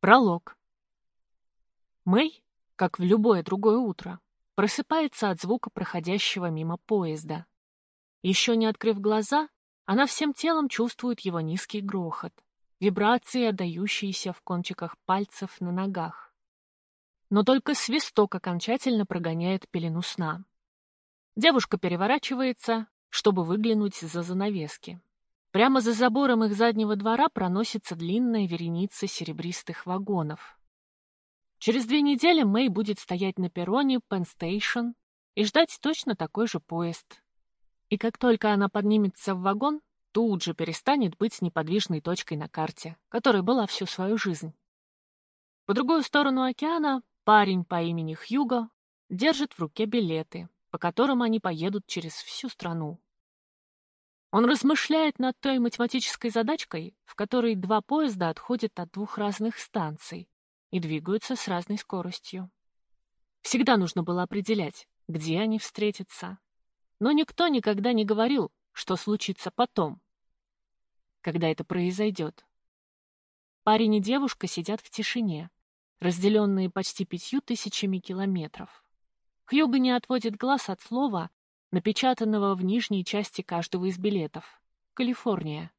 Пролог. Мэй, как в любое другое утро, просыпается от звука проходящего мимо поезда. Еще не открыв глаза, она всем телом чувствует его низкий грохот, вибрации, отдающиеся в кончиках пальцев на ногах. Но только свисток окончательно прогоняет пелену сна. Девушка переворачивается, чтобы выглянуть за занавески. Прямо за забором их заднего двора проносится длинная вереница серебристых вагонов. Через две недели Мэй будет стоять на перроне Station и ждать точно такой же поезд. И как только она поднимется в вагон, тут же перестанет быть неподвижной точкой на карте, которой была всю свою жизнь. По другую сторону океана парень по имени Хьюго держит в руке билеты, по которым они поедут через всю страну. Он размышляет над той математической задачкой, в которой два поезда отходят от двух разных станций и двигаются с разной скоростью. Всегда нужно было определять, где они встретятся. Но никто никогда не говорил, что случится потом, когда это произойдет. Парень и девушка сидят в тишине, разделенные почти пятью тысячами километров. Хьюго не отводит глаз от слова, напечатанного в нижней части каждого из билетов. Калифорния.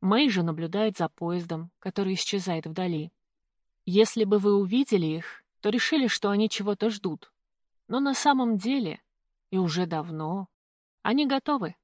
Мэй же наблюдает за поездом, который исчезает вдали. Если бы вы увидели их, то решили, что они чего-то ждут. Но на самом деле, и уже давно, они готовы.